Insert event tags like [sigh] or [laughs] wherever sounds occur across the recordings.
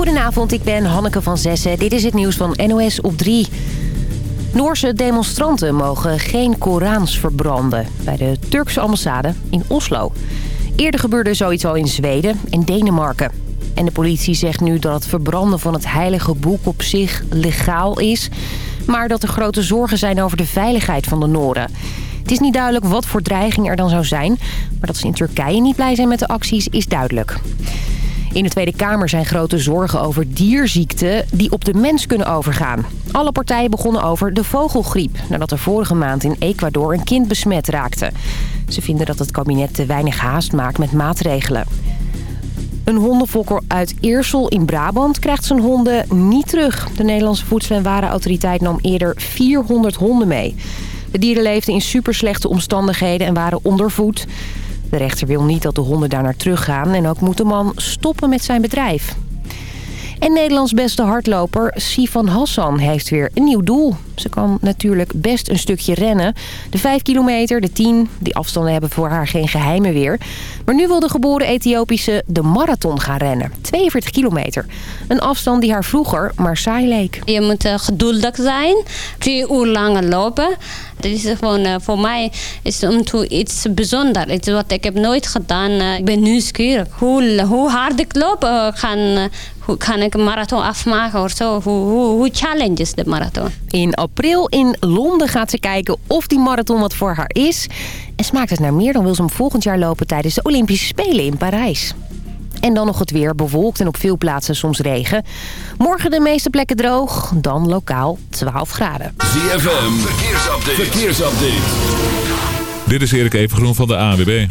Goedenavond, ik ben Hanneke van Zessen. Dit is het nieuws van NOS op 3. Noorse demonstranten mogen geen Korans verbranden... bij de Turkse ambassade in Oslo. Eerder gebeurde zoiets al in Zweden en Denemarken. En de politie zegt nu dat het verbranden van het heilige boek op zich legaal is... maar dat er grote zorgen zijn over de veiligheid van de Noren. Het is niet duidelijk wat voor dreiging er dan zou zijn... maar dat ze in Turkije niet blij zijn met de acties is duidelijk. In de Tweede Kamer zijn grote zorgen over dierziekten die op de mens kunnen overgaan. Alle partijen begonnen over de vogelgriep... nadat er vorige maand in Ecuador een kind besmet raakte. Ze vinden dat het kabinet te weinig haast maakt met maatregelen. Een hondenfokker uit Eersel in Brabant krijgt zijn honden niet terug. De Nederlandse Voedsel- en Warenautoriteit nam eerder 400 honden mee. De dieren leefden in superslechte omstandigheden en waren ondervoed. De rechter wil niet dat de honden daar naar teruggaan en ook moet de man stoppen met zijn bedrijf. En Nederlands beste hardloper Sifan Hassan heeft weer een nieuw doel. Ze kan natuurlijk best een stukje rennen. De 5 kilometer, de 10, die afstanden hebben voor haar geen geheimen weer. Maar nu wil de geboren Ethiopische de marathon gaan rennen. 42 kilometer. Een afstand die haar vroeger maar saai leek. Je moet uh, geduldig zijn. Drie uur lang lopen. Dat is gewoon, uh, voor mij is om toe iets bijzonders. Iets wat ik heb nooit gedaan. Uh, ik ben nieuwsgierig. Hoe, hoe hard ik loop, gaan, hoe kan ik een marathon afmaken of zo? Hoe, hoe, hoe challenge is de marathon? In april in Londen gaat ze kijken of die marathon wat voor haar is. En smaakt het naar meer, dan wil ze hem volgend jaar lopen tijdens de Olympische Spelen in Parijs. En dan nog het weer, bewolkt en op veel plaatsen soms regen. Morgen de meeste plekken droog, dan lokaal 12 graden. ZFM, verkeersupdate. verkeersupdate. Dit is Erik Evengroen van de ANWB.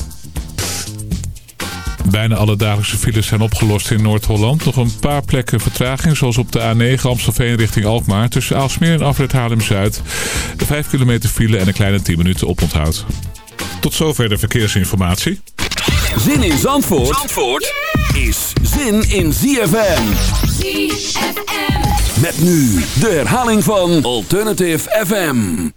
Bijna alle dagelijkse files zijn opgelost in Noord-Holland. Nog een paar plekken vertraging, zoals op de A9 Amstelveen richting Alkmaar. Tussen Aalsmeer en Afrit Haarlem-Zuid. De 5 kilometer file en een kleine 10 minuten oponthoud. Tot zover de verkeersinformatie. Zin in Zandvoort, Zandvoort is zin in ZFM. ZFM. Met nu de herhaling van Alternative FM.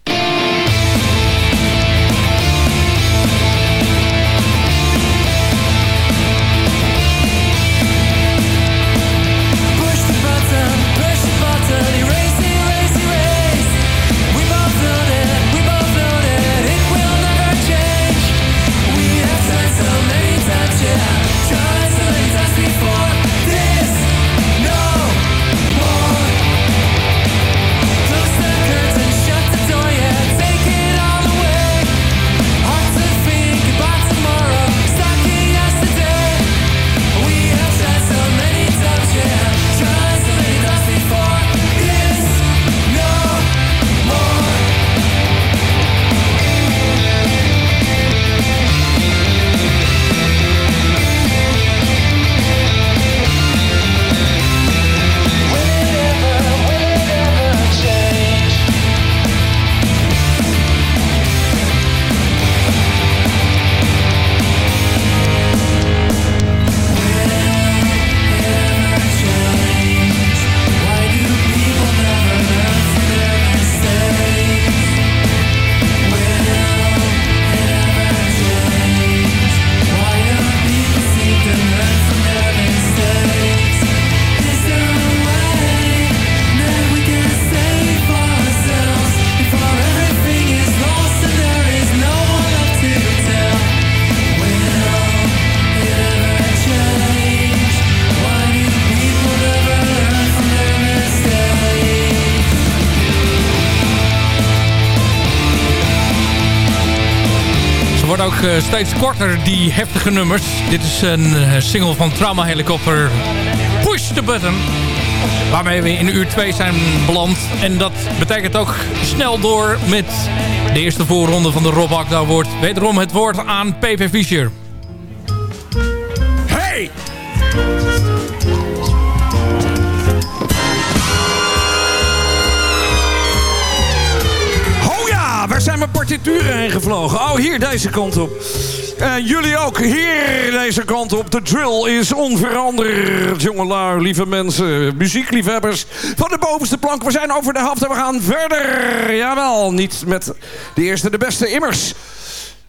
Steeds korter, die heftige nummers. Dit is een single van Trauma Helicopter. Push the button. Waarmee we in uur 2 zijn beland. En dat betekent ook snel door met de eerste voorronde van de Rob Akda wordt. Wederom het woord aan PP Fischer. Hey! Partituren heen gevlogen? Oh, hier deze kant op. En jullie ook hier deze kant op. De drill is onveranderd, jongelui, lieve mensen. Muziekliefhebbers van de bovenste plank. We zijn over de helft en we gaan verder. Jawel, niet met de eerste de beste immers.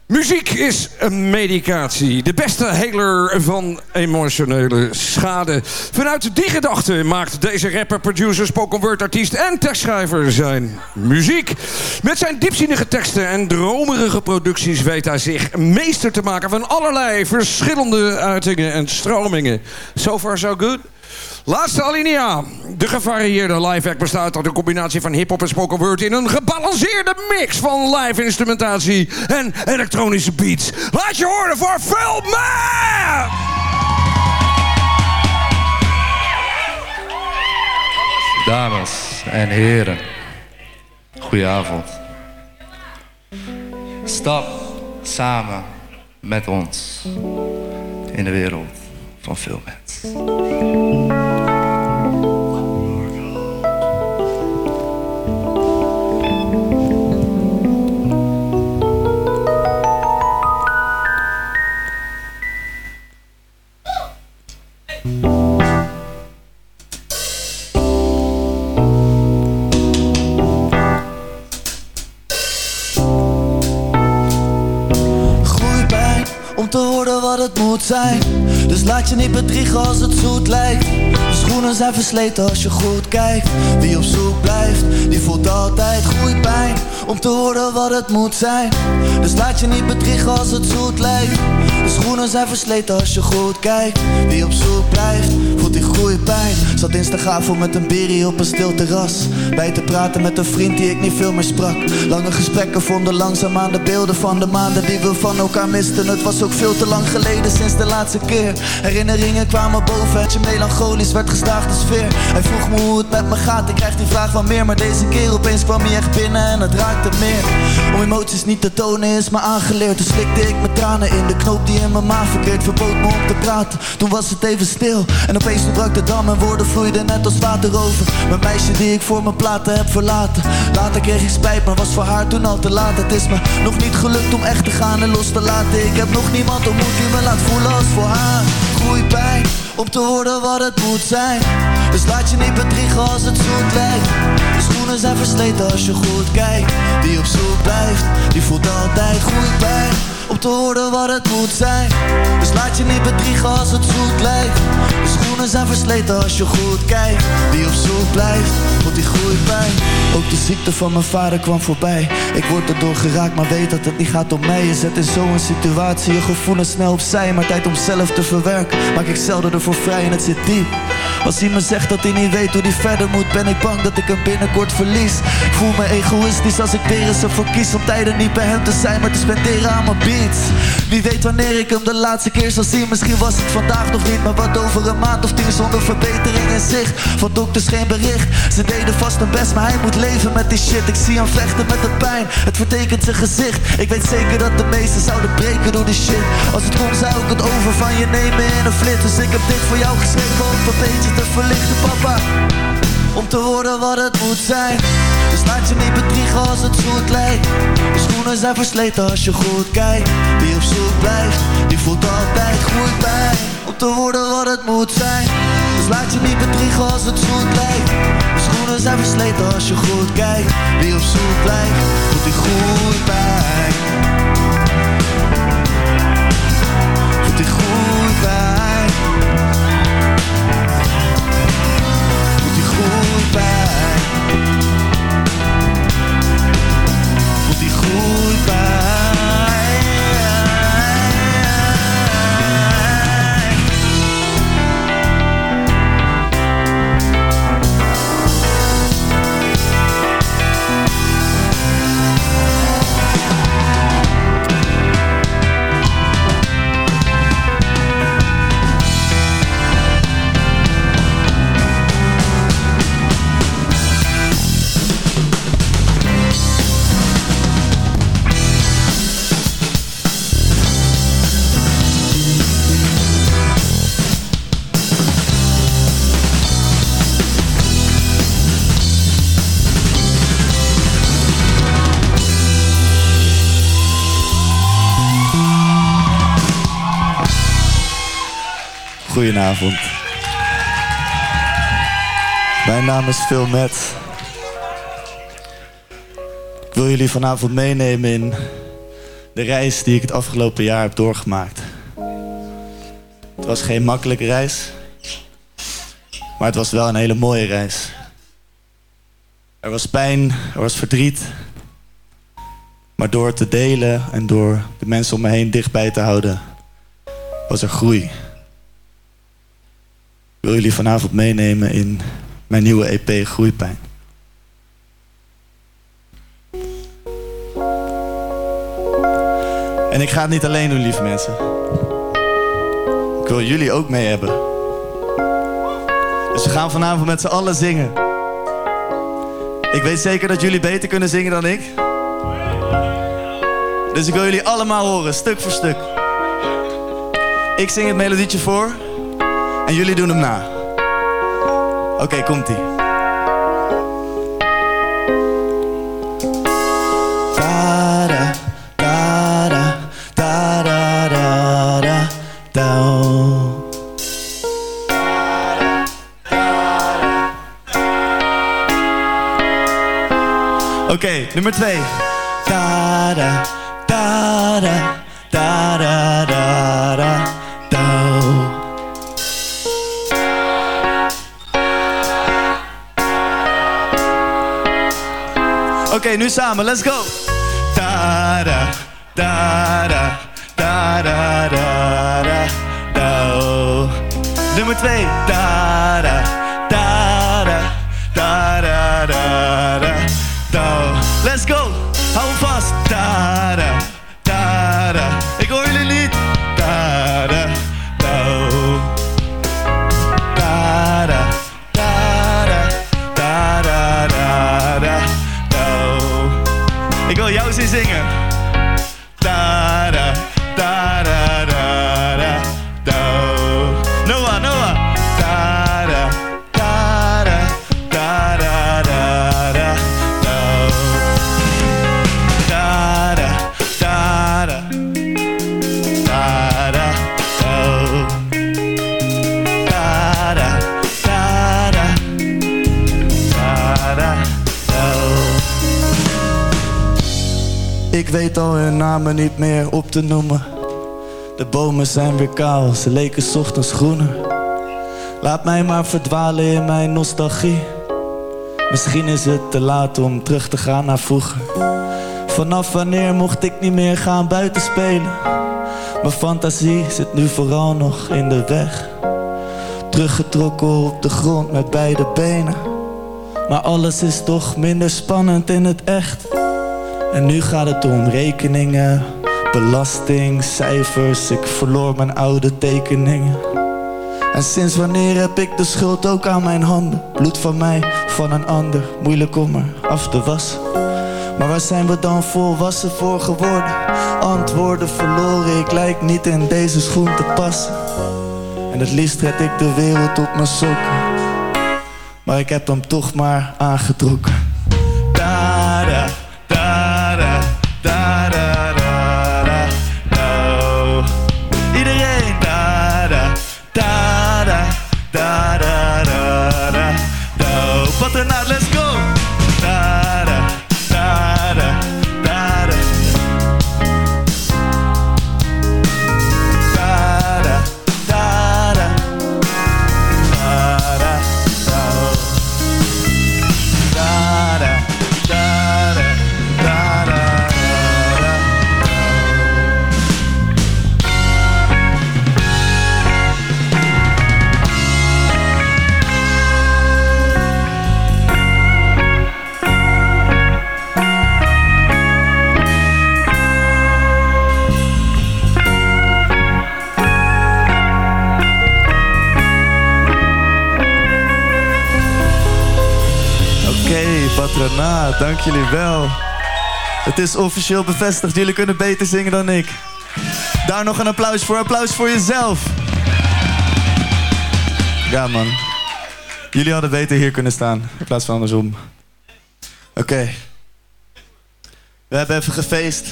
Muziek is een medicatie. De beste heler van emotionele schade. Vanuit die gedachte maakt deze rapper, producer, spoken word artiest en tekstschrijver zijn muziek. Met zijn diepzinnige teksten en dromerige producties weet hij zich meester te maken van allerlei verschillende uitingen en stromingen. So far so good? Laatste alinea. De gevarieerde live act bestaat uit een combinatie van hip-hop en spoken word in een gebalanceerde mix van live instrumentatie en elektronische beats. Laat je horen voor Phil! Dames en heren, goedenavond. Stap samen met ons in de wereld van veel Je niet bedriegen als het zoet lijkt. De schoenen zijn versleten als je goed kijkt. Wie op zoek blijft, die voelt altijd groeipijn. Om te worden wat het moet zijn. Dus laat je niet bedriegen als het zoet lijkt. De schoenen zijn versleten als je goed kijkt. Wie op zoek blijft, groeipijn. Zat instagavond met een berie op een stil terras. Bij te praten met een vriend die ik niet veel meer sprak. Lange gesprekken vonden langzaam aan de beelden van de maanden die we van elkaar misten. Het was ook veel te lang geleden sinds de laatste keer. Herinneringen kwamen boven, het je melancholisch werd gestaagd de sfeer. Hij vroeg me hoe het met me gaat, ik krijg die vraag van meer. Maar deze keer opeens kwam hij echt binnen en het raakte meer. Om emoties niet te tonen is me aangeleerd. Dus slikte ik mijn tranen in de knoop die in mijn maag verkeerd. Verbood me om te praten, toen was het even stil. En opeens brak de woorden vloeiden net als water over. Mijn meisje die ik voor mijn platen heb verlaten. Later kreeg ik spijt, maar was voor haar toen al te laat. Het is me nog niet gelukt om echt te gaan en los te laten. Ik heb nog niemand ontmoet die me laat voelen als voor haar. Groeipijn, om te worden wat het moet zijn. Dus laat je niet bedriegen als het zoet lijkt. De schoenen zijn versleten als je goed kijkt. Die op zoek blijft, die voelt altijd groeipijn om te worden wat het moet zijn. Dus laat je niet bedriegen als het zoet lijkt. Schoenen zijn versleten als je goed kijkt. Wie op zoek blijft, voelt die groeipijn. Ook de ziekte van mijn vader kwam voorbij. Ik word erdoor geraakt, maar weet dat het niet gaat om mij. Je zet in zo'n situatie je gevoelens snel opzij. Maar tijd om zelf te verwerken, maak ik zelden ervoor vrij en het zit diep. Als hij me zegt dat hij niet weet hoe hij verder moet, ben ik bang dat ik hem binnenkort verlies. Ik voel me egoïstisch als ik weer eens ervoor kies om tijden niet bij hem te zijn, maar te spenderen aan mijn beats. Wie weet wanneer ik hem de laatste keer zal zien, misschien was het vandaag nog niet, maar wat over een maand of tien zonder verbetering in zicht. Van dokters geen bericht, ze deden vast hun best, maar hij moet leven met die shit. Ik zie hem vechten met de pijn, het vertekent zijn gezicht. Ik weet zeker dat de meesten zouden breken door die shit. Als het kon zou ik het over van je nemen in een flit. Dus ik heb dit voor jou geschreven om een beetje te verlichten, papa. Om te worden wat het moet zijn. Dus laat je niet bedriegen als het zoet lijkt. De schoenen zijn versleten als je goed kijkt. Wie op zoek blijft, die voelt altijd goed bij. Om te worden wat het moet zijn. Dus laat je niet bedriegen als het zoet lijkt. De schoenen zijn versleten als je goed kijkt. Wie op zoek blijft, voelt die goed bij. Goedenavond. Mijn naam is Phil Met. Ik wil jullie vanavond meenemen in de reis die ik het afgelopen jaar heb doorgemaakt. Het was geen makkelijke reis, maar het was wel een hele mooie reis. Er was pijn, er was verdriet. Maar door te delen en door de mensen om me heen dichtbij te houden, was er groei. Wil jullie vanavond meenemen in mijn nieuwe EP Groeipijn. En ik ga het niet alleen doen, lieve mensen. Ik wil jullie ook mee hebben. Dus we gaan vanavond met z'n allen zingen. Ik weet zeker dat jullie beter kunnen zingen dan ik. Dus ik wil jullie allemaal horen, stuk voor stuk. Ik zing het melodietje voor en jullie doen hem na. Oké, komt-ie. Oké, nummer twee. Oké, nu samen. Let's go. Da da da da da da da da. Nummer 2. Da da. Al hun namen niet meer op te noemen. De bomen zijn weer kaal, ze leken ochtends groener. Laat mij maar verdwalen in mijn nostalgie. Misschien is het te laat om terug te gaan naar vroeger. Vanaf wanneer mocht ik niet meer gaan buiten spelen? Mijn fantasie zit nu vooral nog in de weg. Teruggetrokken op de grond met beide benen. Maar alles is toch minder spannend in het echt. En nu gaat het om rekeningen, belasting, cijfers. Ik verloor mijn oude tekeningen. En sinds wanneer heb ik de schuld ook aan mijn handen? Bloed van mij, van een ander, moeilijk om er af te wassen. Maar waar zijn we dan volwassen voor geworden? Antwoorden verloren, ik lijk niet in deze schoen te passen. En het liefst red ik de wereld op mijn sokken. Maar ik heb hem toch maar aangetrokken. Dank jullie wel. Het is officieel bevestigd, jullie kunnen beter zingen dan ik. Daar nog een applaus voor, applaus voor jezelf. Ja man, jullie hadden beter hier kunnen staan, in plaats van andersom. Oké. We hebben even gefeest.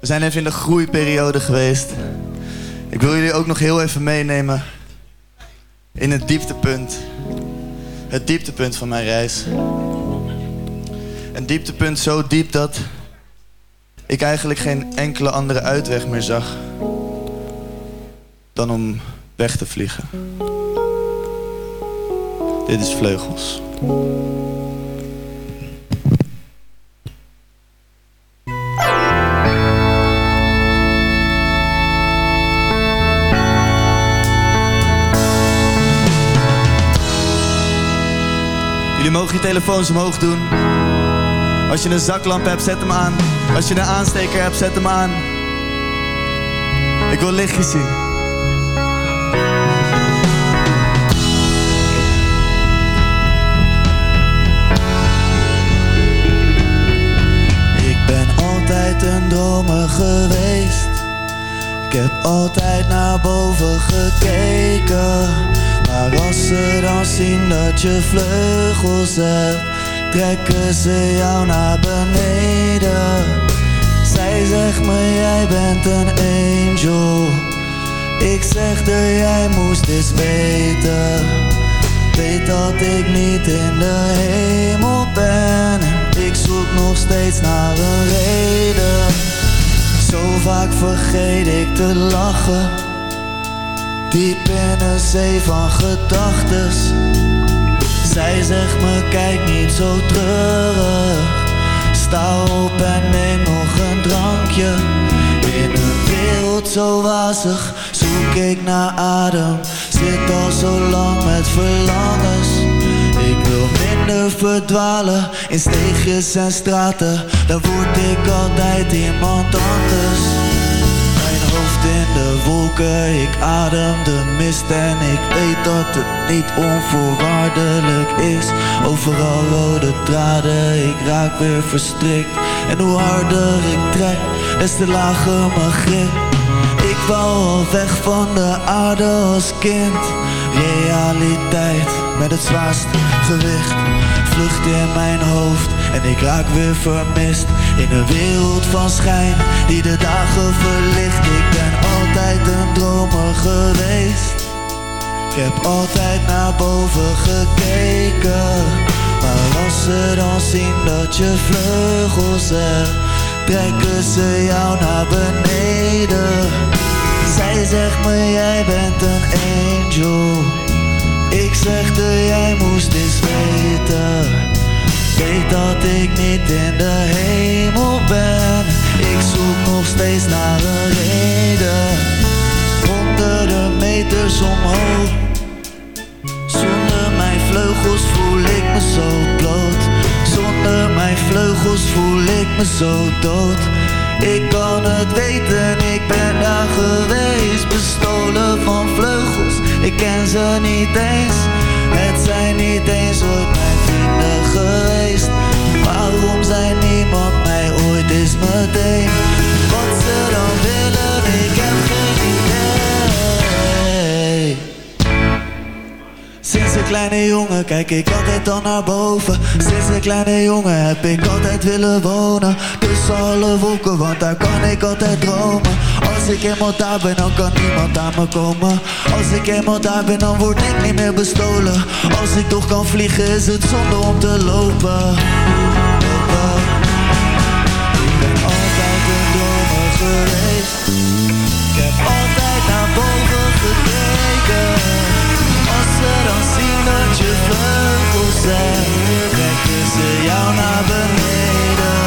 We zijn even in de groeiperiode geweest. Ik wil jullie ook nog heel even meenemen in het dieptepunt het dieptepunt van mijn reis. Een dieptepunt zo diep dat ik eigenlijk geen enkele andere uitweg meer zag dan om weg te vliegen. Dit is Vleugels. Jullie mogen je telefoons omhoog doen. Als je een zaklamp hebt, zet hem aan. Als je een aansteker hebt, zet hem aan. Ik wil lichtjes zien. Ik ben altijd een dromer geweest. Ik heb altijd naar boven gekeken. Maar als ze dan zien dat je vleugels hebt, trekken ze jou naar beneden. Zij zegt me, jij bent een angel. Ik zeg dat jij moest eens weten. Weet dat ik niet in de hemel ben. Ik zoek nog steeds naar een reden. Zo vaak vergeet ik te lachen. Diep in een zee van gedachtes. Zij zegt me kijk niet zo treurig. Sta op en neem nog een drankje. In een wereld zo wazig zoek ik naar adem. Zit al zo lang met verlangens. Ik wil minder verdwalen in steegjes en straten. Dan word ik altijd iemand anders. In de wolken, ik adem de mist en ik weet dat het niet onvoorwaardelijk is. Overal rode draden, ik raak weer verstrikt. En hoe harder ik trek, des te lager mijn grip. Ik wou al weg van de aarde als kind. Realiteit met het zwaarste gewicht. Vlucht in mijn hoofd en ik raak weer vermist. In een wereld van schijn die de dagen verlicht. Ik ben altijd een dromer geweest. Ik heb altijd naar boven gekeken. Maar als ze dan zien dat je vleugels hebt, trekken ze jou naar beneden. Zij zegt me, jij bent een angel. Ik zeg dat jij moest eens weten. Weet dat ik niet in de hemel ben. Ik zoek nog steeds naar een reden. Honderden meters omhoog. Zonder mijn vleugels voel ik me zo bloot. Zonder mijn vleugels voel ik me zo dood. Ik kan het weten, ik ben daar geweest. Bestolen van vleugels, ik ken ze niet eens. Het zijn niet eens ooit vrienden geweest. Waarom zijn niemand mij ooit eens meteen? Wat ze dan willen, ik heb geen idee. Een kleine jongen kijk ik altijd al naar boven. Sinds een kleine jongen heb ik altijd willen wonen. Tussen alle wolken, want daar kan ik altijd dromen. Als ik eenmaal daar ben, dan kan niemand aan me komen. Als ik eenmaal daar ben, dan word ik niet meer bestolen. Als ik toch kan vliegen, is het zonde om te Lopen. Hebt Trekken ze jou naar beneden.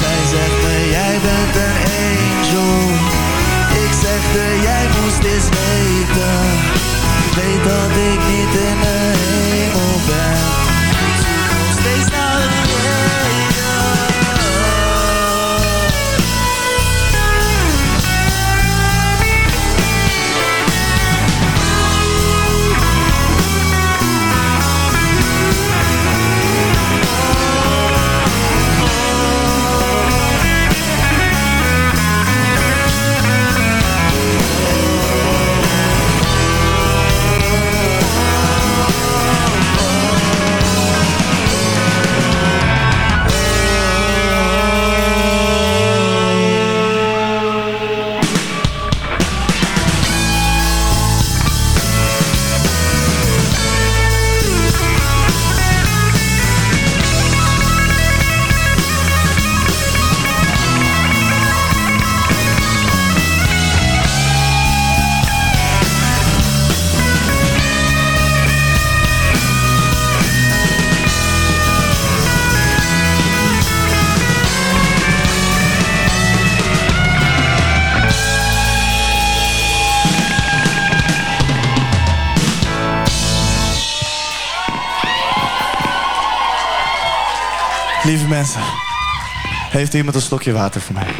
Zij zegt jij bent een angel. Ik zeg dat jij moest eens weten. Weet dat ik niet in heeft iemand een stokje water voor mij?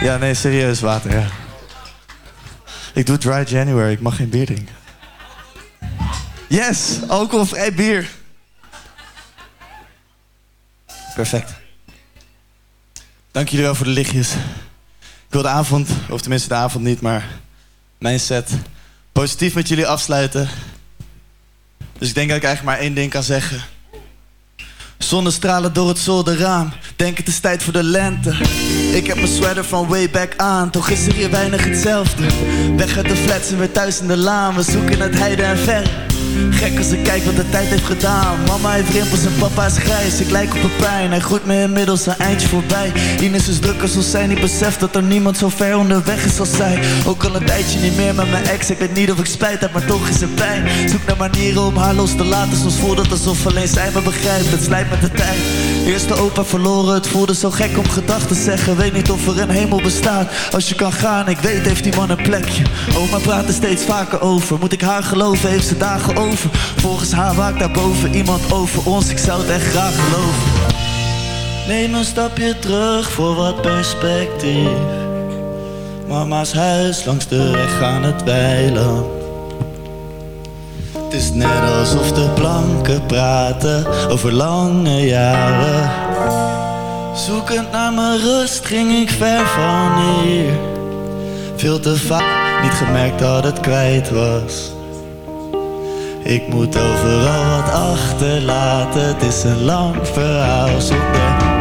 Ja, nee, serieus water, ja. Ik doe dry January, ik mag geen bier drinken. Yes, alcoholvrij bier. Perfect. Dank jullie wel voor de lichtjes. Ik wil de avond, of tenminste de avond niet, maar mijn set positief met jullie afsluiten. Dus ik denk dat ik eigenlijk maar één ding kan zeggen. Zonnestralen door het zolderraam. Denk het is tijd voor de lente. Ik heb mijn sweater van way back aan. Toch is er hier weinig hetzelfde. Weg uit de flats en weer thuis in de laan. We zoeken het heide en ver. Gek als ik kijk wat de tijd heeft gedaan. Mama heeft rimpels en papa is grijs. Ik lijk op een pijn, hij groeit me inmiddels een eindje voorbij. Ines is druk als zij. Niet beseft dat er niemand zo ver onderweg is als zij. Ook al een tijdje niet meer met mijn ex. Ik weet niet of ik spijt heb, maar toch is het pijn. Zoek naar manieren om haar los te laten. Soms voelt het alsof alleen zij me begrijpt. Het slijt met de tijd. Eerste opa verloren, het voelde zo gek om gedachten te zeggen. Weet niet of er een hemel bestaat. Als je kan gaan, ik weet heeft die man een plekje. Oma praat er steeds vaker over. Moet ik haar geloven, heeft ze dagen over. Volgens haar waakt daarboven iemand over ons. Ik zou het echt graag geloven. Neem een stapje terug voor wat perspectief. Mama's huis langs de weg aan het weiland Het is net alsof de planken praten over lange jaren. Zoekend naar mijn rust ging ik ver van hier. Veel te vaak niet gemerkt dat het kwijt was ik moet overal wat achterlaten, het is een lang verhaal zonder...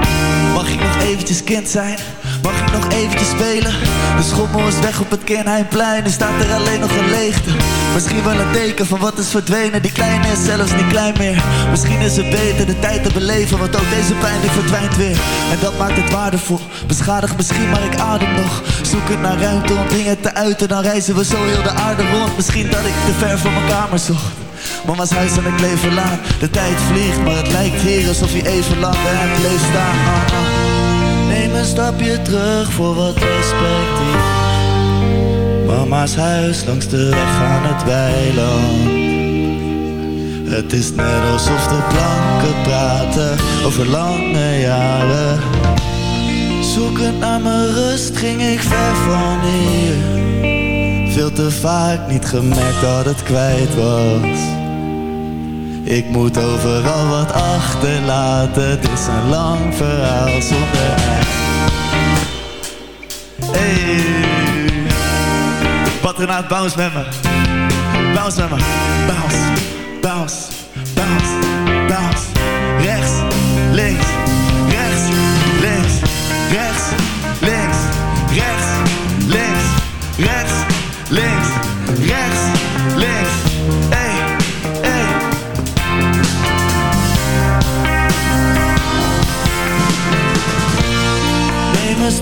Mag ik nog eventjes kind zijn? Mag ik nog eventjes spelen? De schommel is weg op het Kinheimplein, er staat er alleen nog een leegte. Misschien wel een teken van wat is verdwenen, die kleine is zelfs niet klein meer. Misschien is het beter de tijd te beleven, want ook deze pijn die verdwijnt weer. En dat maakt het waardevol, beschadigd misschien maar ik adem nog. Zoeken naar ruimte om dingen te uiten, dan reizen we zo heel de aarde rond. Misschien dat ik te ver van mijn kamer zocht Mama's huis en ik leef laan. De tijd vliegt, maar het lijkt hier alsof je even lang hem bleef staan. Neem een stapje terug voor wat perspectief. Mama's huis langs de weg aan het weiland. Het is net alsof de planken praten over lange jaren. Zoekend naar mijn rust ging ik ver van hier. Veel te vaak niet gemerkt dat het kwijt was. Ik moet overal wat achterlaten, het is een lang verhaal zonder Hey, patronaat, bounce met me. Bounce met me. Bounce, bounce, bounce, bounce.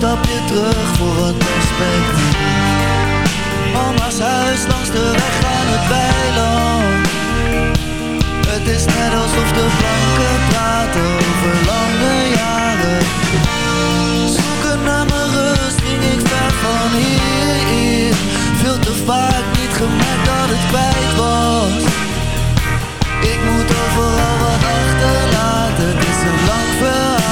Stapje terug voor wat perspectief. Mama's huis langs de weg aan het weiland. Het is net alsof de planken praten over lange jaren. Zoeken naar mijn rust ging ik ver van hier. Veel te vaak niet gemerkt dat het kwijt was. Ik moet overal wat achterlaten, het is een lang verhaal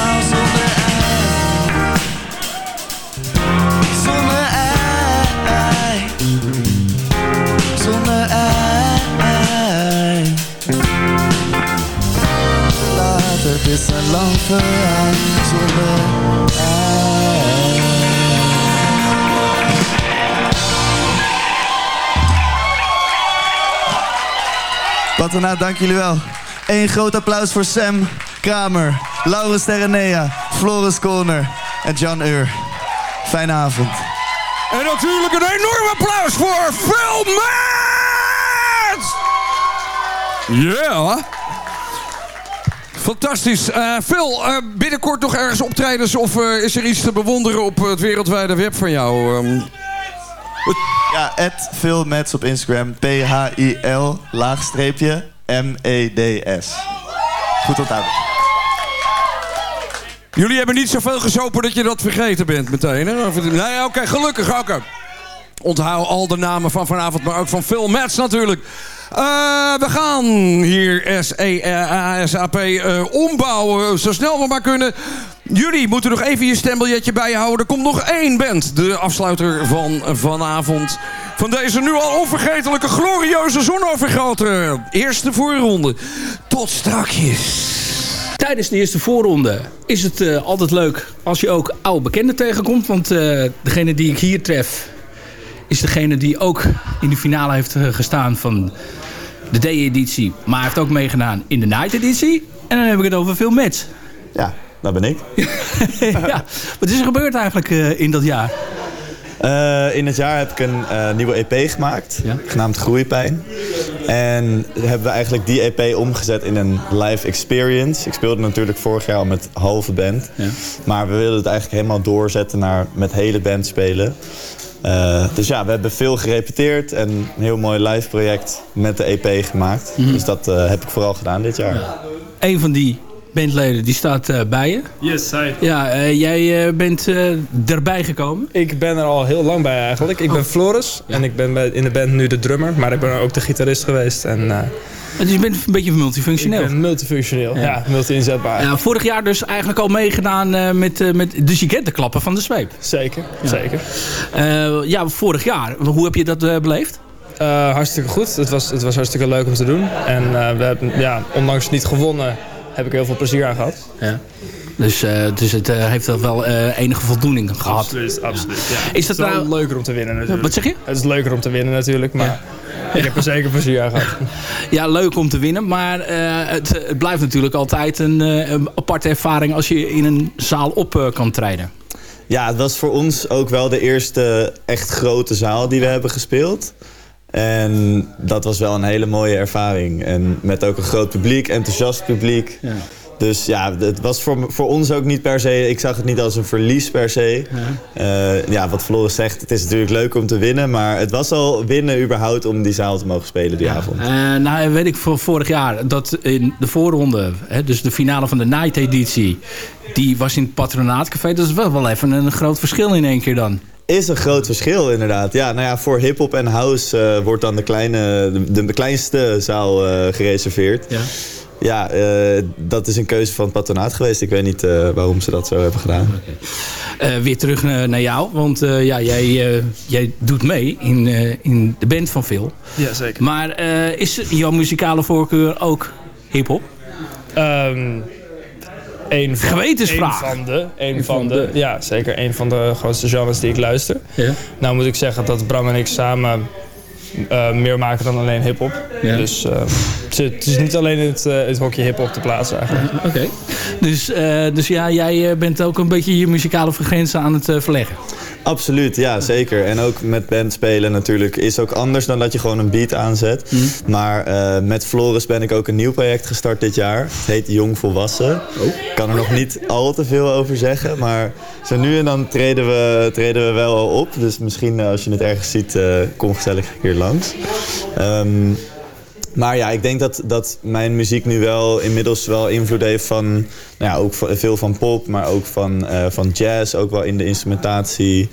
is een lang verhaal zonder eind. Patronaat, dank jullie wel. Eén groot applaus voor Sam Kramer, Laurens Terranea, Floris Corner en John Ur. Fijne avond. En natuurlijk een enorm applaus voor Phil Maat! Ja. Fantastisch. Eh, Phil, eh, binnenkort nog ergens optredens of eh, is er iets te bewonderen op het wereldwijde web van jou? Ehm, Ja, at Phil Mets op Instagram. P-H-I-L laagstreepje M-E-D-S. Goed onthouden. jullie hebben niet zoveel gezopen dat je dat vergeten bent meteen, hè? Of- Nee, oké, gelukkig, oké. Onthoud al de namen van vanavond, maar ook van Phil Mets natuurlijk. Uh, we gaan hier SAP uh, ombouwen, zo snel we maar kunnen. Jullie moeten nog even je stembiljetje bijhouden. Er komt nog één band, de afsluiter van vanavond. Van deze nu al onvergetelijke, glorieuze zonovergrote eerste voorronde. Tot strakjes. Tijdens de eerste voorronde is het altijd leuk als je ook oude bekenden tegenkomt. Want degene die ik hier tref is degene die ook in de finale heeft gestaan van de D-editie. Maar heeft ook meegedaan in de Night-editie. En dan heb ik het over Phil Metz. Ja, dat ben ik. [laughs] ja, wat is er gebeurd eigenlijk in dat jaar? Uh, in het jaar heb ik een uh, nieuwe EP gemaakt, ja? genaamd Groeipijn. En hebben we eigenlijk die EP omgezet in een live experience. Ik speelde natuurlijk vorig jaar al met halve band. Ja. Maar we wilden het eigenlijk helemaal doorzetten naar met hele band spelen. Uh, dus ja, we hebben veel gerepeteerd en een heel mooi live project met de EP gemaakt. Mm -hmm. Dus dat heb ik vooral gedaan dit jaar. Ja. Een van die bandleden, die staat uh, bij je. Yes, hi. Ja, uh, jij uh, bent erbij gekomen? Ik ben er al heel lang bij eigenlijk. Ik ben Oh. Floris ja. en ik ben bij, in de band nu de drummer. Maar ik ben ook de gitarist geweest. En, dus je bent een beetje multifunctioneel? Ik ben multifunctioneel, ja, ja multi-inzetbaar. Ja, vorig jaar dus eigenlijk al meegedaan met, met... Dus je kent de klappen van de zweep? Zeker, ja. zeker. ja, vorig jaar. Hoe heb je dat beleefd? Uh, hartstikke goed. Het was, het was hartstikke leuk om te doen. En uh, we hebben, ja, ondanks niet gewonnen, heb ik heel veel plezier aan gehad. Ja. Dus, uh, dus het uh, heeft wel uh, enige voldoening gehad. Absoluut, absoluut. Ja. Is dat het is nou... wel leuker om te winnen natuurlijk. Wat zeg je? Het is leuker om te winnen natuurlijk, maar ja. ik heb er zeker plezier aan gehad. Ja, leuk om te winnen, maar het, het, blijft natuurlijk altijd een, een, aparte ervaring als je in een zaal op kan treden. Ja, het was voor ons ook wel de eerste echt grote zaal die we hebben gespeeld. En dat was wel een hele mooie ervaring. En met ook een groot publiek, enthousiast publiek. Ja. Dus ja, het was voor, voor ons ook niet per se... Ik zag het niet als een verlies per se. Ja, uh, ja wat Floris zegt, het is natuurlijk leuk om te winnen. Maar het was al winnen überhaupt om die zaal te mogen spelen die ja. avond. Uh, nou, weet ik voor vorig jaar dat in de voorronde... Hè, dus de finale van de night editie... die was in het Patronaatcafé. Dat is wel, wel even een groot verschil in één keer dan. Is een groot verschil inderdaad. Ja, nou ja, voor hip-hop en house uh, wordt dan de, kleine, de, de kleinste zaal uh, gereserveerd. Ja, ja uh, dat is een keuze van het patronaat geweest. Ik weet niet waarom ze dat zo hebben gedaan. Okay. weer terug naar jou, want ja, jij, jij doet mee in, in de band van Phil. Ja, zeker. Maar is jouw muzikale voorkeur ook hip-hop? Um, een van, Gewetensvraag. Een van de, een van de, ja, zeker een van de grootste genres die ik luister. Ja. Nou moet ik zeggen dat Bram en ik samen uh, meer maken dan alleen hip-hop. Ja. Dus uh, het is niet alleen het, uh, het hokje hip-hop te plaatsen eigenlijk. Oké. Okay. Dus, dus ja, jij bent ook een beetje je muzikale grenzen aan het verleggen. Absoluut, ja, zeker. En ook met band spelen natuurlijk is ook anders dan dat je gewoon een beat aanzet. Mm. Maar uh, met Floris ben ik ook een nieuw project gestart dit jaar. Het heet Jong Volwassen. Oh. Ik kan er nog niet al te veel over zeggen, maar zo nu en dan treden we, treden we wel al op. Dus misschien als je het ergens ziet, uh, kom gezellig een keer langs. Um, maar ja, ik denk dat, dat mijn muziek nu wel inmiddels wel invloed heeft van... Nou ja, ook veel van pop, maar ook van, uh, van jazz. Ook wel in de instrumentatie.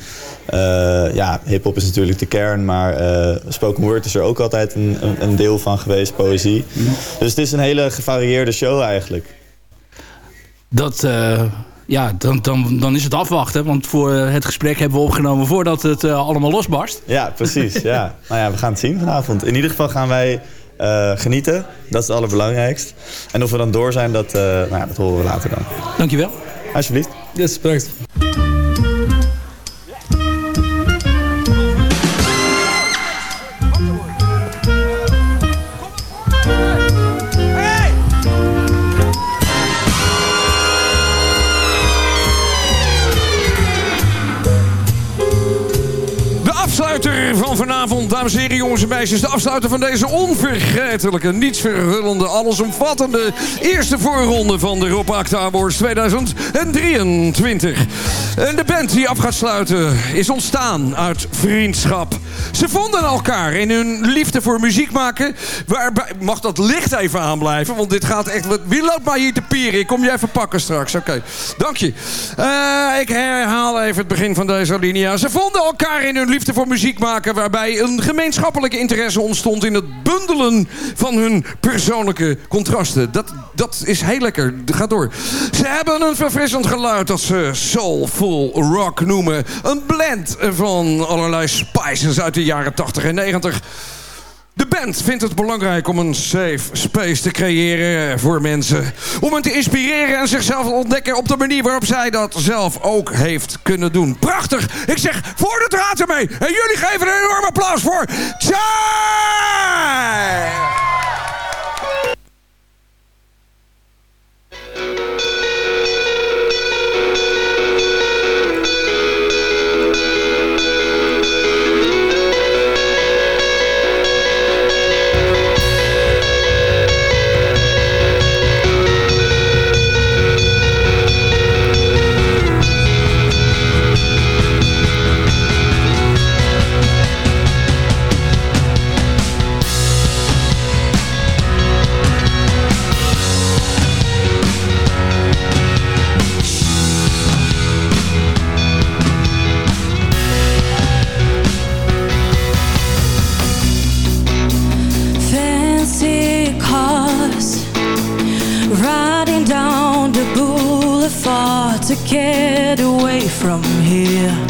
Uh, ja, hiphop is natuurlijk de kern, maar uh, spoken word is er ook altijd een, een deel van geweest, poëzie. Dus het is een hele gevarieerde show eigenlijk. Dat... Ja, dan, dan, dan is het afwachten. Want voor het gesprek hebben we opgenomen voordat het allemaal losbarst. Ja, precies. Ja. nou ja, we gaan het zien vanavond. In ieder geval gaan wij uh, genieten. Dat is het allerbelangrijkst. En of we dan door zijn, dat, uh, nou dat horen we later dan. Dankjewel. Alsjeblieft. Yes, bedankt. Dames en heren, jongens en meisjes. De afsluiter van deze onvergetelijke, nietsverhullende, allesomvattende eerste voorronde van de Rob Acta Awards 2023. En de band die af gaat sluiten is ontstaan uit vriendschap. Ze vonden elkaar in hun liefde voor muziek maken. Waarbij, mag dat licht even aanblijven? Want dit gaat echt... Wie loopt mij hier te pieren? Ik kom je even pakken straks. Oké, dank je. Eh, ik herhaal even het begin van deze linia. Ze vonden elkaar in hun liefde voor muziek maken... waarbij een gemeenschappelijke interesse ontstond... in het bundelen van hun persoonlijke contrasten. Dat, dat is heel lekker. Ga door. Ze hebben een verfrissend geluid dat ze soulful rock noemen. Een blend van allerlei spices uit de jaren 80 en 90. De band vindt het belangrijk om een safe space te creëren voor mensen. Om hen te inspireren en zichzelf te ontdekken op de manier waarop zij dat zelf ook heeft kunnen doen. Prachtig! Ik zeg, voor de draad ermee! En jullie geven een enorm applaus voor Chai! To get away from here.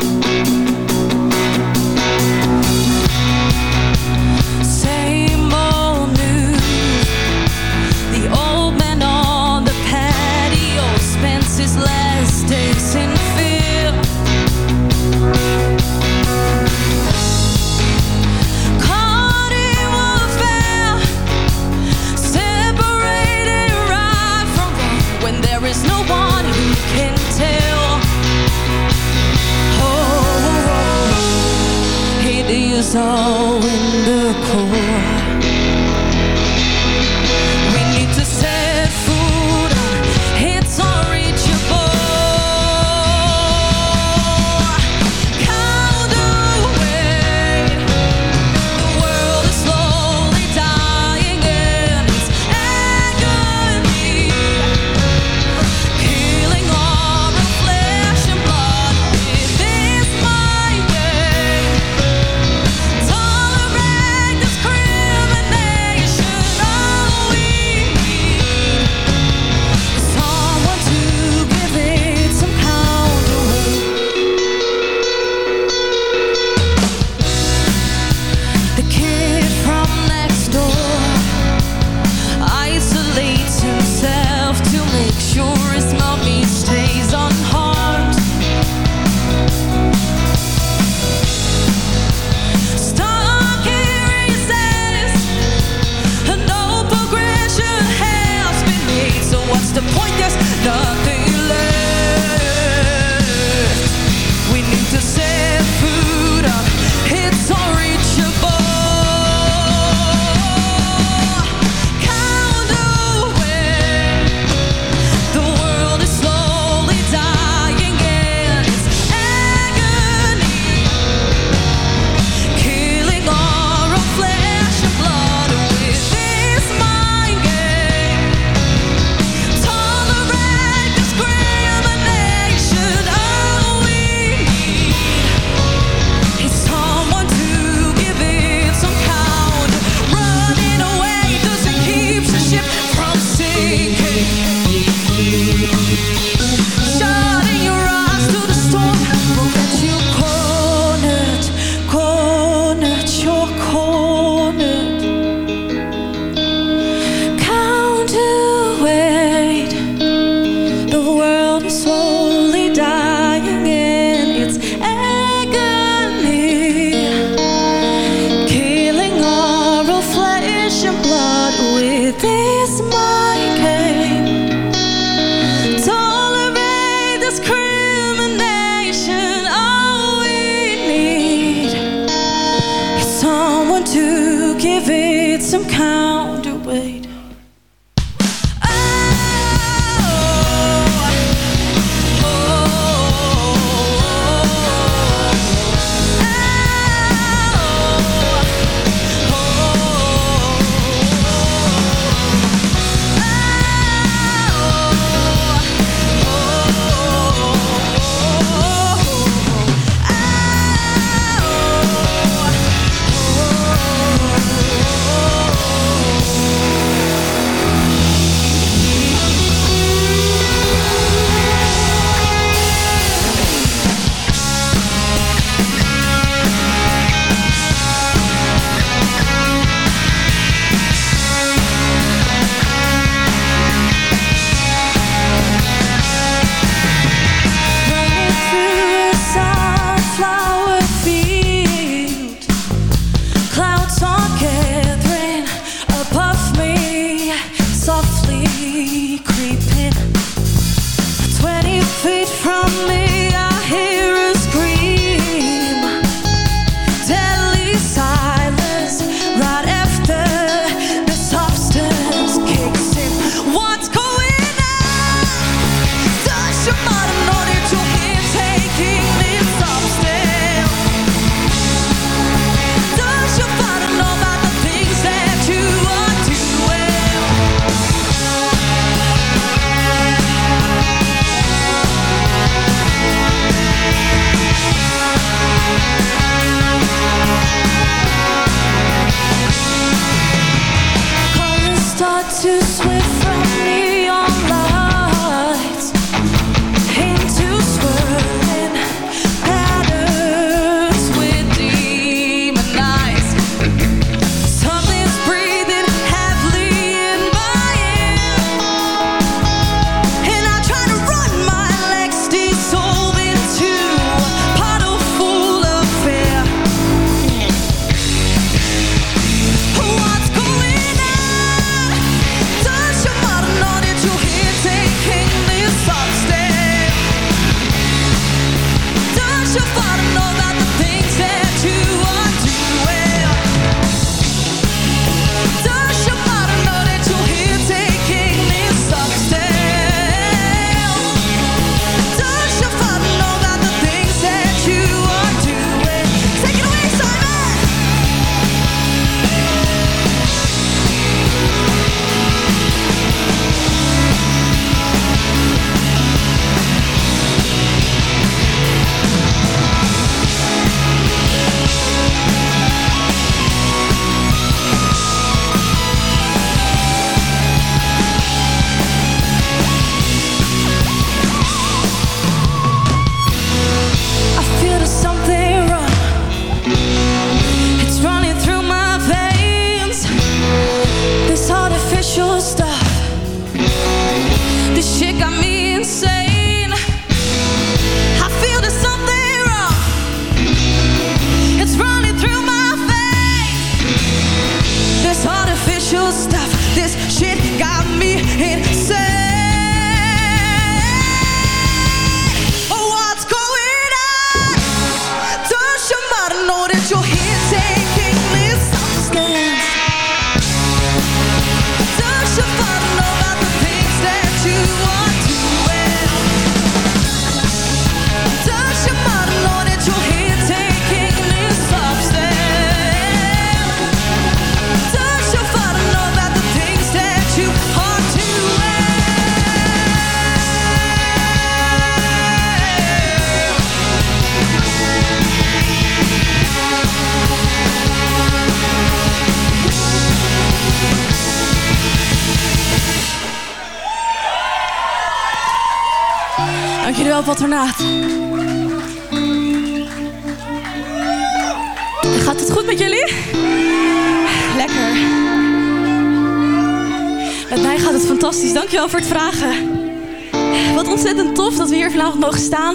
staan.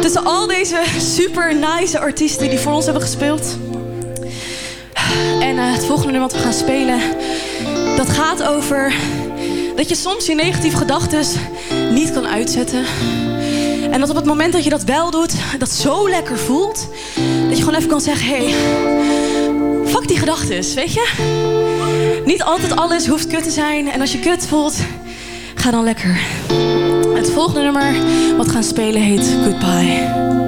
Tussen al deze super nice artiesten die voor ons hebben gespeeld. En eh, het volgende nummer wat we gaan spelen, dat gaat over dat je soms je negatieve gedachten niet kan uitzetten. En dat op het moment dat je dat wel doet, dat zo lekker voelt, dat je gewoon even kan zeggen, hé, hey, fuck die gedachten, weet je? Niet altijd alles hoeft kut te zijn en als je kut voelt, ga dan lekker. Het volgende nummer wat gaan spelen heet Goodbye.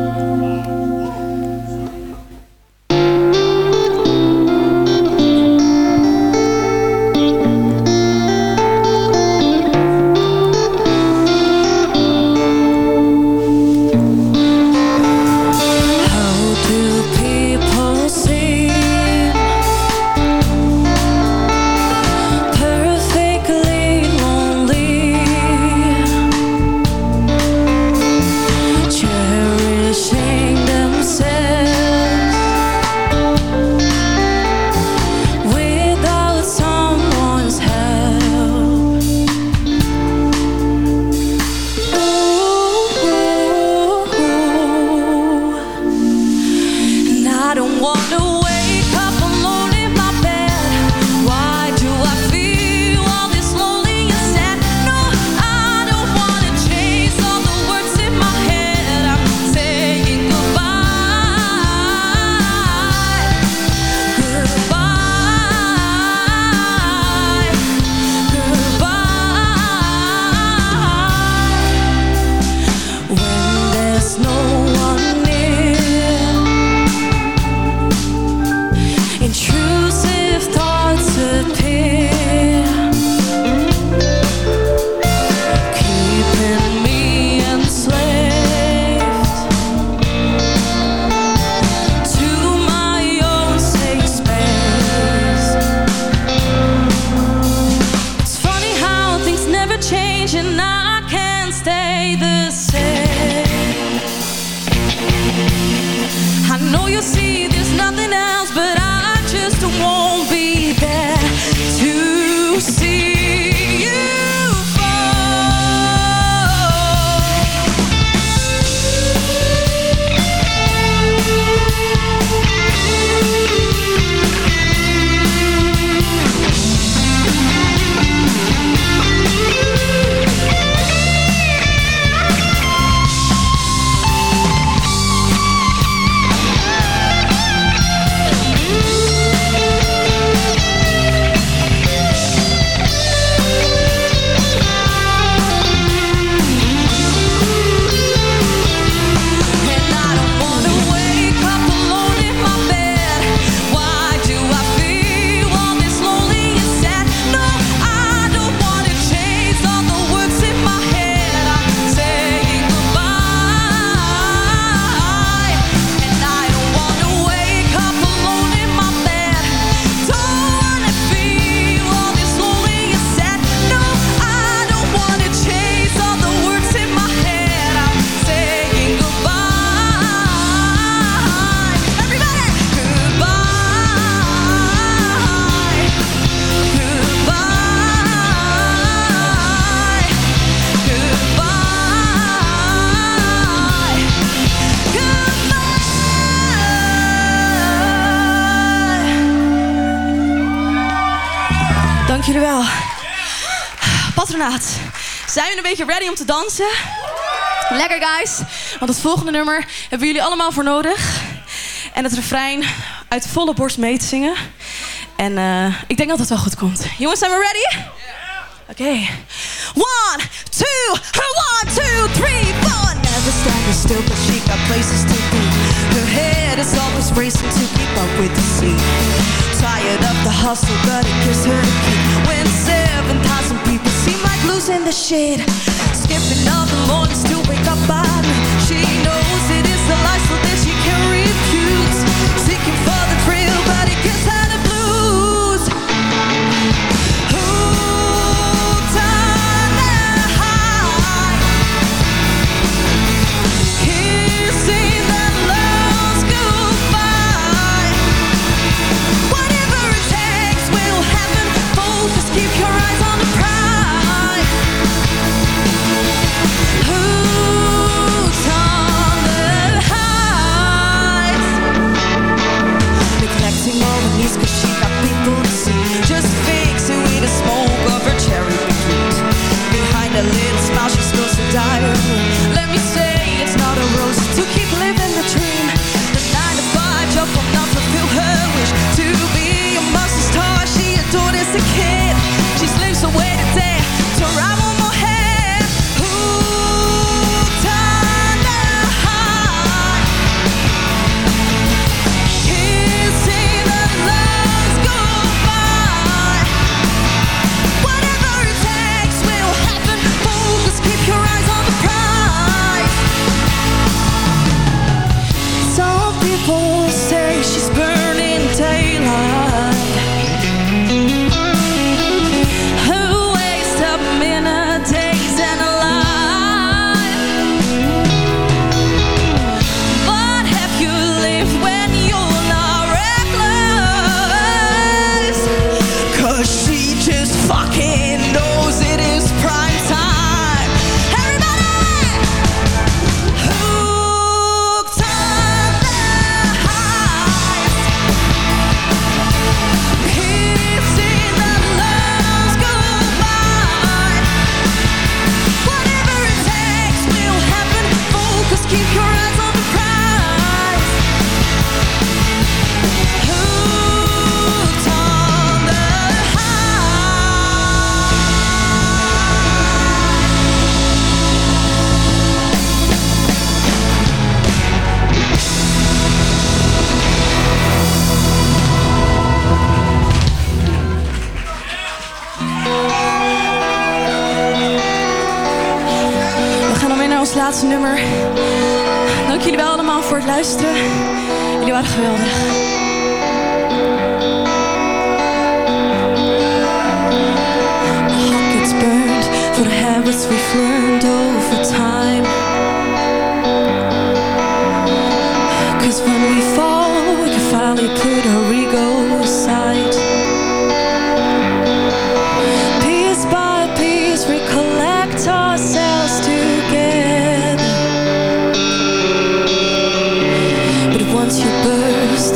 jullie wel. Patronaat, zijn jullie een beetje ready om te dansen? Lekker guys, want het volgende nummer hebben jullie allemaal voor nodig. En het refrein uit volle borst mee te zingen. En uh, ik denk dat het wel goed komt. Jongens, zijn we ready? Oké. Okay. One, two, one, two, three, four. Never standing still, but she got places to be. Her head is always racing to keep up with the sea. Tired of the hustle, but it gives her the key. 7,000 people seem like losing the shade. Skipping all the mornings to wake up by me She knows it is the life so that she can read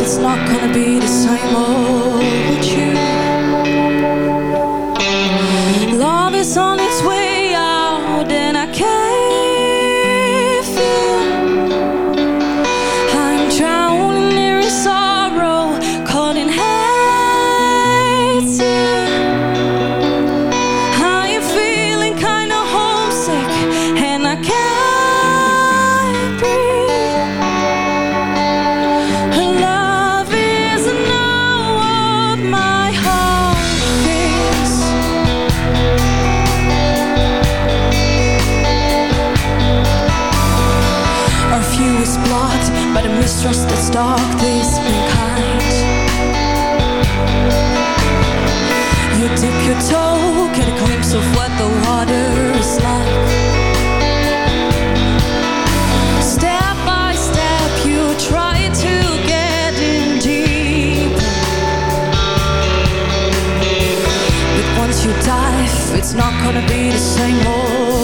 it's not gonna be the same old with you. be the same old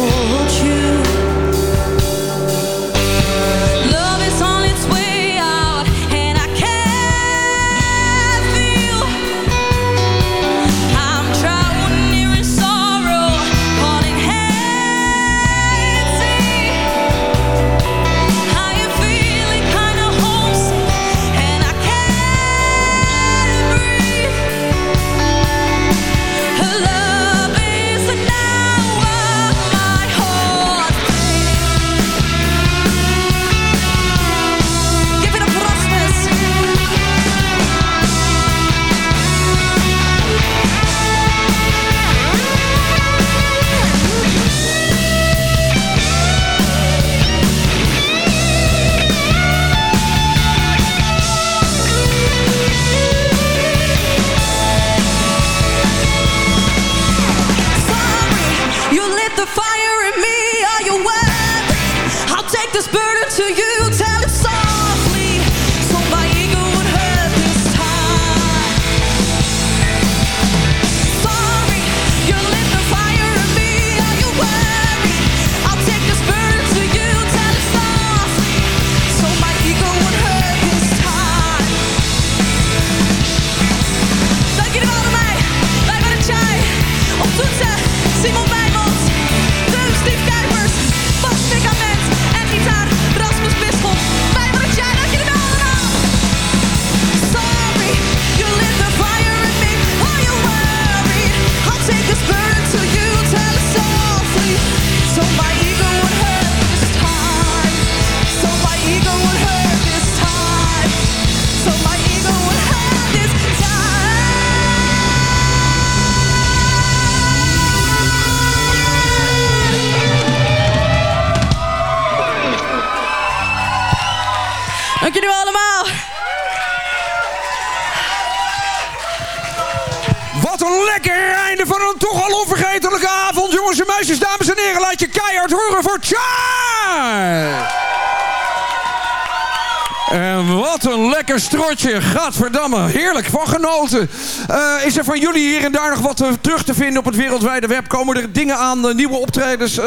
wat een lekker strotje. Gadverdamme. Heerlijk. Van genoten. Eh, is er van jullie hier en daar nog wat eh, terug te vinden op het wereldwijde web? Komen er dingen aan, eh, nieuwe optredens?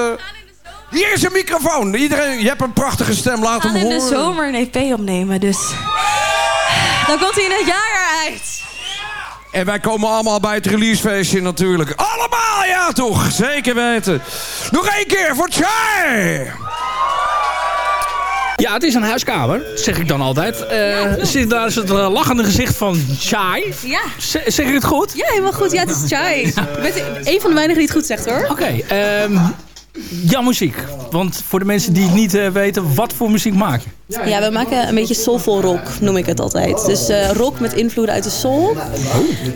hier is een microfoon. Iedereen, je hebt een prachtige stem. Laat We hem gaan in horen. de zomer een EP opnemen, dus... Dan komt hij in het jaar eruit. En wij komen allemaal bij het releasefeestje natuurlijk. Allemaal, ja toch? Zeker weten. Nog één keer voor Chai! Ja, het is een huiskamer, zeg ik dan altijd. Eh, zit daar is het eh, lachende gezicht van Chai. Ja. Z- zeg ik het goed? Ja, helemaal goed. Ja, het is Chai. Je bent een van de weinigen die het goed zegt, hoor. Oké, ehm jouw muziek. Want voor de mensen die het niet eh, weten, wat voor muziek maak je? Ja, we maken een beetje soulful rock, noem ik het altijd. Dus eh, rock met invloeden uit de soul.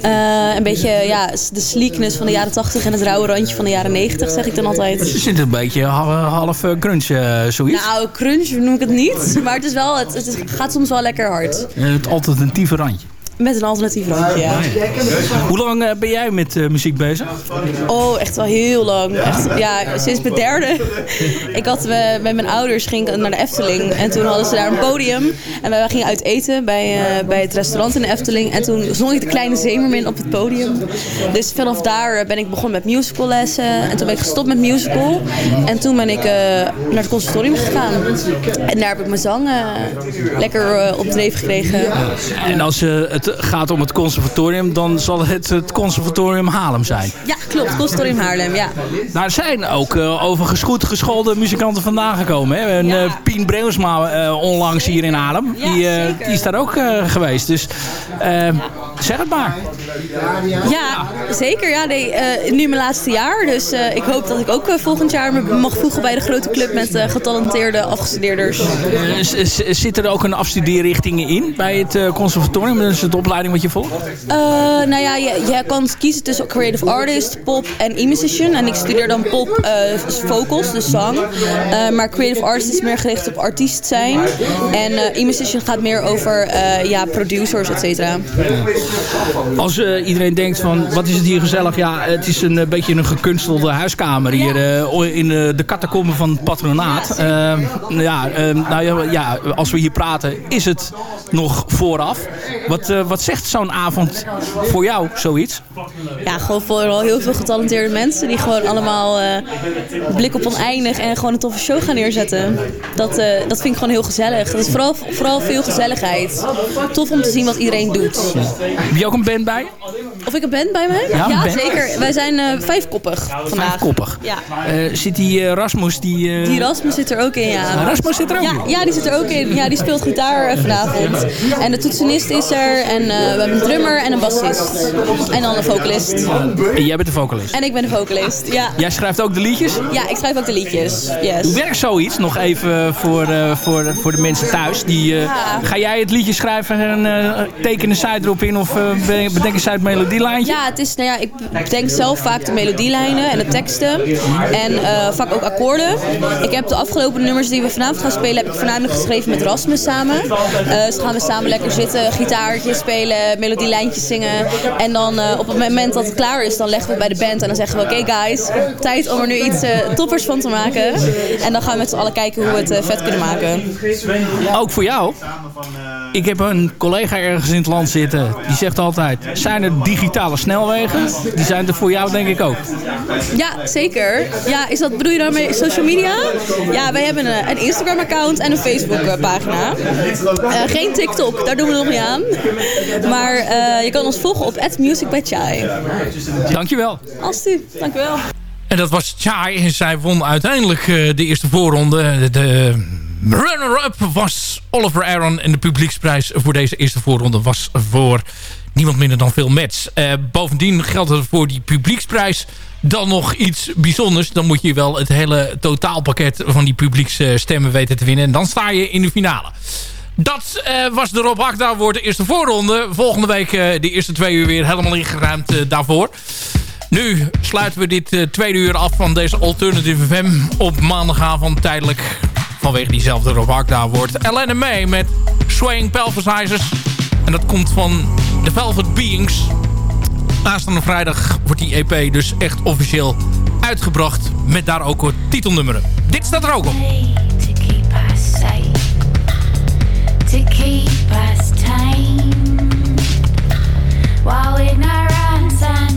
Eh, een beetje ja, de sleekness van de jaren 80 en het rauwe randje van de jaren 90, zeg ik dan Het altijd. zit een beetje half, eh, zoiets. Nou, crunch noem ik het niet. [laughs] Maar het, is wel, het, het gaat soms wel lekker hard. Het alternatieve randje. Met een alternatief randje, ja. Hoe lang eh, ben jij met eh, muziek bezig? Oh, echt wel heel lang. Echt, ja, sinds mijn derde. Ik had eh, met mijn ouders ging ik naar de Efteling. En toen hadden ze daar een podium. En wij gingen uit eten bij, eh, bij het restaurant in de Efteling. En toen zong ik de kleine zeemermin op het podium. Dus vanaf daar ben ik begonnen met musicallessen. En toen ben ik gestopt met musical. En toen ben ik eh, naar het conservatorium gegaan. En daar heb ik mijn zang lekker op dreef gekregen. En als eh, het gaat om het conservatorium, dan zal het het conservatorium Haarlem zijn. Ja, klopt. Conservatorium Haarlem, ja. Nou, er zijn ook uh, overigens goed geschoolde muzikanten vandaan gekomen. Hè? En, uh, Pien Breusma uh, onlangs hier in Haarlem. Ja, die, die, is daar ook geweest. Dus zeg het maar. Ja, zeker. Ja, nee, nu mijn laatste jaar. Dus ik hoop dat ik ook volgend jaar me mag voegen bij de grote club met getalenteerde afgestudeerders. Zit er ook een afstudeerrichting in bij het conservatorium? Is de opleiding wat je volgt? nou ja, je, je kan kiezen tussen creative artist, pop en e-musician. En ik studeer dan pop uh, vocals, dus zang. Uh, maar creative artist is meer gericht op artiest zijn. En e-musician gaat meer over ja, producers, et cetera. Als iedereen denkt van, wat is het hier gezellig? Ja, het is een beetje een gekunstelde huiskamer hier in de catacomben van het patronaat. Ja, ja, nou, ja, als we hier praten, is het nog vooraf. Wat, wat zegt zo'n avond voor jou, zoiets? Ja, gewoon vooral heel veel getalenteerde mensen die gewoon allemaal uh, blik op oneindig en gewoon een toffe show gaan neerzetten. Dat, uh, dat vind ik gewoon heel gezellig. Dat is vooral, vooral veel gezelligheid. Tof om te zien wat iedereen doet. Heb je ook een band bij? Of ik een band bij me? Ja, ja zeker. Wij zijn uh, vijfkoppig vandaag. Vijfkoppig. Ja. zit die Rasmus? Die, die Rasmus zit er ook in, ja. Rasmus zit er ook ja, in? Ja, die zit er ook in. Ja, die speelt gitaar vanavond. En de toetsenist is er. En we hebben een drummer en een bassist. En dan een vocalist. En jij bent de vocalist? En ik ben de vocalist, ja. Jij schrijft ook de liedjes? Ja, ik schrijf ook de liedjes, yes. Hoe werkt zoiets? Nog even voor, uh, voor, voor de mensen thuis. Die, uh, ja. Ga jij het liedje schrijven en tekenen zij erop in? Of eh, bedenken zij het melodielijntje? Ja, het is, nou ja, ik bedenk zelf vaak de melodielijnen en de teksten. En eh, vaak ook akkoorden. Ik heb de afgelopen nummers die we vanavond gaan spelen, heb ik voornamelijk geschreven met Rasmus samen. Eh dus gaan we samen lekker zitten, gitaartjes spelen, melodielijntjes zingen. En dan eh, op het moment dat het klaar is, dan leggen we het bij de band. En dan zeggen we, oké guys, tijd om er nu iets eh, toppers van te maken. En dan gaan we met z'n allen kijken hoe we het eh, vet kunnen maken. Ook voor jou. Ik heb een collega ergens in het land zitten. Die zegt altijd, zijn er digitale snelwegen? Die zijn er voor jou denk ik ook. Ja, zeker. Ja, is dat, bedoel je daarmee social media? Ja, wij hebben een, een Instagram-account en een Facebook-pagina. Eh, geen TikTok, daar doen we nog niet aan. [laughs] Maar eh, je kan ons volgen op @musicbychai. Dankjewel. Alsjeblieft, dankjewel. En dat was Chai. En zij won uiteindelijk eh, de eerste voorronde. De runner-up was Oliver Aaron. En de publieksprijs voor deze eerste voorronde was voor niemand minder dan Phil Mets. Eh, bovendien geldt er voor die publieksprijs dan nog iets bijzonders. Dan moet je wel het hele totaalpakket van die publieksstemmen weten te winnen. En dan sta je in de finale. Dat eh, was de Rob Akda voor de eerste voorronde. Volgende week eh, de eerste twee uur weer helemaal ingeruimd eh, daarvoor. Nu sluiten we dit tweede uur af van deze Alternative FM op maandagavond tijdelijk vanwege diezelfde Rob Akda wordt Elena May met Swaying Pelvisizers. En dat komt van The Velvet Beings. Aanstaande vrijdag wordt die EP dus echt officieel uitgebracht met daar ook titelnummeren. Dit staat er ook op. While ignorance and